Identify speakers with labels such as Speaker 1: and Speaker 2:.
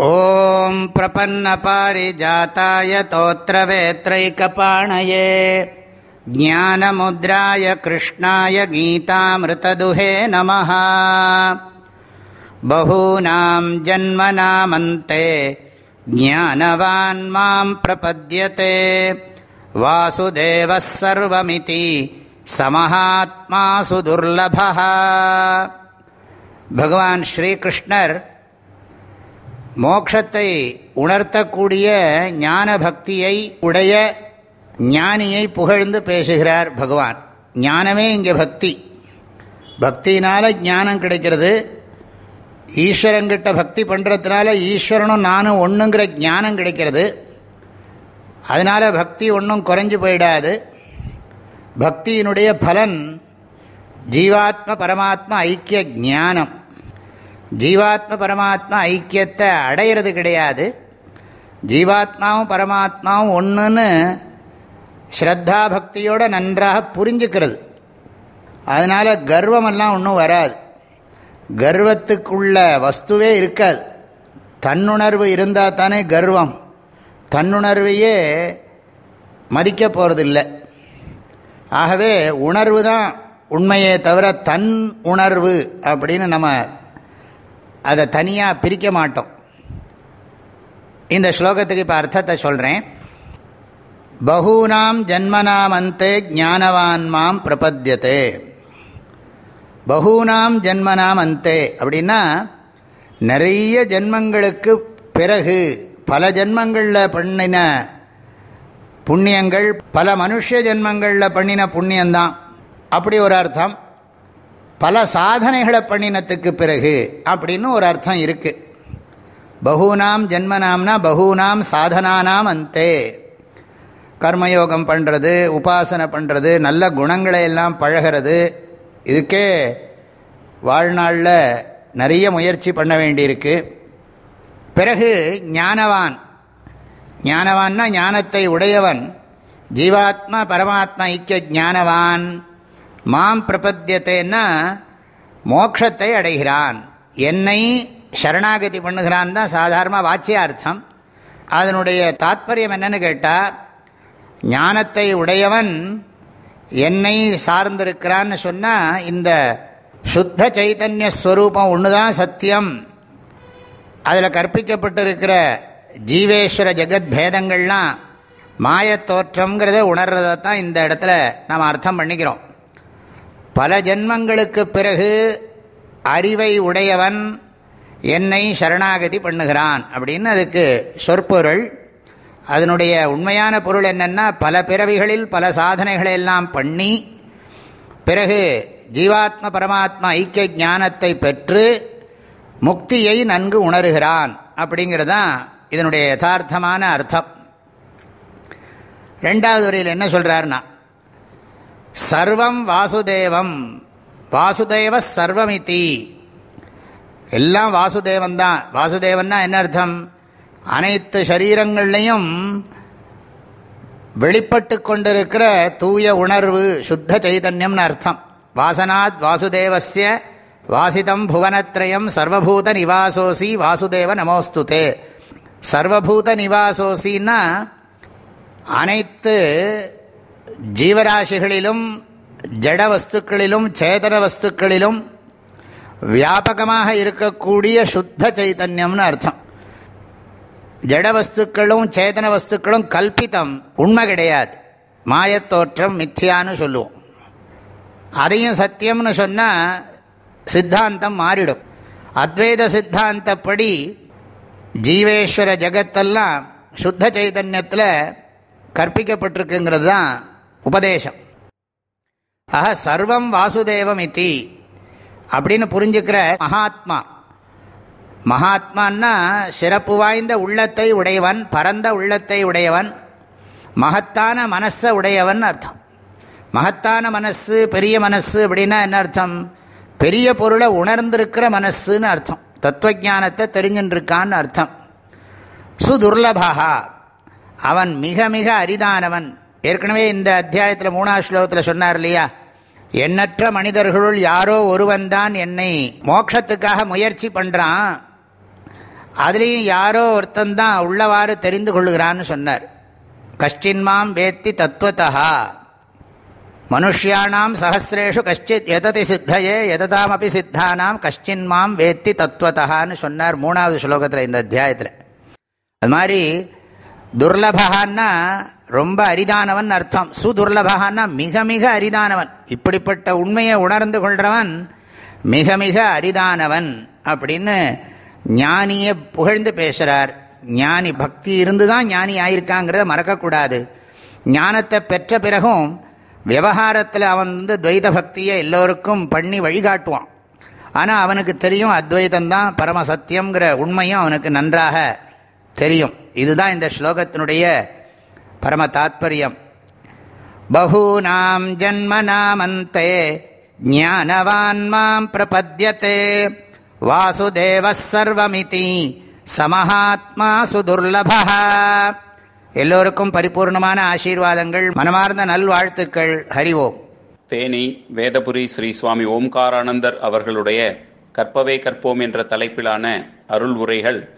Speaker 1: ॐ प्रपन्नपारिजाताय तोत्रवेत्रैकपाणये ज्ञानमुद्राय कृष्णाय गीतामृतदुहे नमः बहूनां जन्मनामन्ते ज्ञानवान् मां प्रपद्यते वासुदेवः सर्वमिति समहात्मासु दुर्लभः भगवान् श्रीकृष्णर् மோக்ஷத்தை உணர்த்தக்கூடிய ஞான பக்தியை உடைய ஞானியை புகழ்ந்து பேசுகிறார் பகவான். ஞானமே இங்கே பக்தி. பக்தினால் ஞானம் கிடைக்கிறது. ஈஸ்வரங்கிட்ட பக்தி பண்ணுறதுனால ஈஸ்வரனும் நானும் ஒன்றுங்கிற ஞானம் கிடைக்கிறது. அதனால் பக்தி ஒன்றும் குறைஞ்சு போயிடாது. பக்தியினுடைய பலன் ஜீவாத்ம பரமாத்ம ஐக்கிய ஞானம். ஜீவாத்ம பரமாத்மா ஐக்கியத்தை அடையிறது கிடையாது. ஜீவாத்மாவும் பரமாத்மாவும் ஒன்றுன்னு ஸ்ரத்தா பக்தியோடு நன்றாக புரிஞ்சுக்கிறது. அதனால் கர்வமெல்லாம் ஒன்றும் வராது. கர்வத்துக்குள்ள வஸ்துவே இருக்காது. தன்னுணர்வு இருந்தால் தானே கர்வம். தன்னுணர்வையே மதிக்க போகிறதில்லை ஆகவே உணர்வு தான் உண்மையே தவிர தன் உணர்வு அப்படின்னு நம்ம அதை தனியாக பிரிக்க மாட்டோம். இந்த ஸ்லோகத்துக்கு இப்போ அர்த்தத்தை சொல்கிறேன் பகூனாம் ஜன்மனாம் அந்தே ஜானவான் மாம் பிரபத்தியதே. பகூனாம் ஜன்மனாம் அந்தே அப்படின்னா நிறைய ஜென்மங்களுக்கு பிறகு பல ஜென்மங்களில் பண்ணின புண்ணியங்கள் பல மனுஷ ஜென்மங்களில் பண்ணின புண்ணியந்தான் அப்படி ஒரு அர்த்தம். பல சாதனைகளை பண்ணினத்துக்கு பிறகு அப்படின்னு ஒரு அர்த்தம் இருக்கு. பகூனாம் ஜென்மனாம்னா பகூனாம் சாதனானாம் அந்தே. கர்மயோகம் பண்ணுறது உபாசனை பண்ணுறது நல்ல குணங்களை எல்லாம் பழகிறது. இதுக்கே வாழ்நாளில் நிறைய முயற்சி பண்ண வேண்டியிருக்கு. பிறகு ஞானவான். ஞானவான்னா ஞானத்தை உடையவன். ஜீவாத்மா பரமாத்மா ஐக்கிய ஞானவான். மாம் பிரபத்தியத்தைன்னா மோக்ஷத்தை அடைகிறான். என்னை சரணாகதி பண்ணுகிறான் தான் சாதாரண வாச்சியார்த்தம் அதனுடைய தாத்பரியம் என்னன்னு கேட்டால் ஞானத்தை உடையவன் என்னை சார்ந்திருக்கிறான்னு சொன்னால் இந்த சுத்த சைத்தன்ய ஸ்வரூபம் ஒன்று தான் சத்தியம். அதில் கற்பிக்கப்பட்டிருக்கிற ஜீவேஸ்வர ஜெகத் பேதங்கள்லாம் மாயத்தோற்றங்கிறத உணர்றதை தான் இந்த இடத்துல நாம் அர்த்தம் பண்ணிக்கிறோம். பல ஜென்மங்களுக்கு பிறகு அறிவை உடையவன் என்னை சரணாகதி பண்ணுகிறான். அப்படின்னு அதுக்கு சொற்பொருள். அதனுடைய உண்மையான பொருள் என்னென்னா பல பிறவிகளில் பல சாதனைகளை எல்லாம் பண்ணி பிறகு ஜீவாத்ம பரமாத்மா ஐக்கிய ஞானத்தை பெற்று முக்தியை நன்கு உணர்கிறான். அப்படிங்கிறது தான் இதனுடைய யதார்த்தமான அர்த்தம். ரெண்டாவது வரையில் என்ன சொல்கிறாருன்னா சர்வம் வாசுதேவம். வாசுதேவ சர்வமிதி. எல்லாம் வாசுதேவன் தான் வாசுதேவன்னா என்ன அர்த்தம்? அனைத்து சரீரங்கள்லையும் வெளிப்பட்டு கொண்டிருக்கிற தூய உணர்வு சுத்த சைதன்யம்னு அர்த்தம். வாசனாத் வாசுதேவசிய வாசிதம் புவனத்ரயம் சர்வபூத நிவாசோசி வாசுதேவ நமோஸ்துதே. சர்வபூத நிவாசோசின்னா அனைத்து ஜீவராசிகளிலும் ஜட வஸ்துக்களிலும் சேதன வஸ்துக்களிலும் வியாபகமாக இருக்கக்கூடிய சுத்த சைத்தன்யம்னு அர்த்தம். ஜட வஸ்துக்களும் சேதன வஸ்துக்களும் கல்பித்தம் உண்மை கிடையாது. மாயத்தோற்றம் மித்தியான்னு சொல்லுவோம். அதையும் சத்தியம்னு சொன்னால் சித்தாந்தம் மாறிடும். அத்வைத சித்தாந்தப்படி ஜீவேஸ்வர ஜகத்தெல்லாம் சுத்த சைதன்யத்தில் கற்பிக்கப்பட்டிருக்குங்கிறது தான் உபதேசம். ஆக சர்வம் வாசுதேவம் இத்தி அப்படின்னு புரிஞ்சுக்கிற மகாத்மா. மகாத்மான்னா சிறப்பு வாய்ந்த உள்ளத்தை உடையவன் பரந்த உள்ளத்தை உடையவன் மகத்தான மனசை உடையவன் அர்த்தம். மகத்தான மனசு பெரிய மனசு அப்படின்னா என்ன அர்த்தம்? பெரிய பொருளை உணர்ந்திருக்கிற மனசுன்னு அர்த்தம். தத்துவஜானத்தை தெரிஞ்சுட்டுருக்கான்னு அர்த்தம். சுதுர்லபா அவன் மிக மிக அரிதானவன். ஏற்கனவே இந்த அத்தியாயத்தில் மூணாவது ஸ்லோகத்தில் சொன்னார் இல்லையா? எண்ணற்ற மனிதர்களுள் யாரோ ஒருவன்தான் என்னை மோட்சத்துக்காக முயற்சி பண்ணுறான் அதுலேயும் யாரோ ஒருத்தந்தான் உள்ளவாறு தெரிந்து கொள்ளுகிறான்னு சொன்னார். கஷ்டின்மாம் வேத்தி தத்துவத்தா மனுஷியானாம் சஹசிரேஷு கஷ்டித் எததி சித்தையே அப்படி சித்தானாம் கஷ்டின்மாம் வேத்தி தத்துவத்தான்னு சொன்னார் மூணாவது ஸ்லோகத்தில் இந்த அத்தியாயத்தில். அது மாதிரி துர்லபகான்னா ரொம்ப அரிதானவன் அர்த்தம். சுதுர்லபகான்னா மிக மிக அரிதானவன். இப்படிப்பட்ட உண்மையை உணர்ந்து கொள்றவன் மிக மிக அரிதானவன் அப்படின்னு ஞானியை புகழ்ந்து பேசுகிறார் ஞானி பக்தி இருந்து தான் ஞானி ஆயிருக்காங்கிறத மறக்கக்கூடாது. ஞானத்தை பெற்ற பிறகும் விவகாரத்தில் அவன் வந்து துவைத பக்தியை எல்லோருக்கும் பண்ணி வழிகாட்டுவான். ஆனால் அவனுக்கு தெரியும் அத்வைதந்தான் பரமசத்தியங்கிற உண்மையும் அவனுக்கு நன்றாக தெரியும். இதுதான் இந்த ஸ்லோகத்தினுடைய பரம தாத்பரியம். பகூனாம் ஜன்மனாமந்தே ஞானவான் மாம் பிரபத்யத்தே வாசுதேவ சர்வமிதி சமஹாத்மா சுதுர்லபா எல்லோருக்கும் பரிபூர்ணமான ஆசீர்வாதங்கள் மனமார்ந்த நல்வாழ்த்துக்கள் ஹரிவோம்
Speaker 2: தேனி வேதபுரி ஸ்ரீ சுவாமி ஓம்காரானந்தர் அவர்களுடைய கற்பவே கற்போம் என்ற தலைப்பிலான அருள் உரைகள்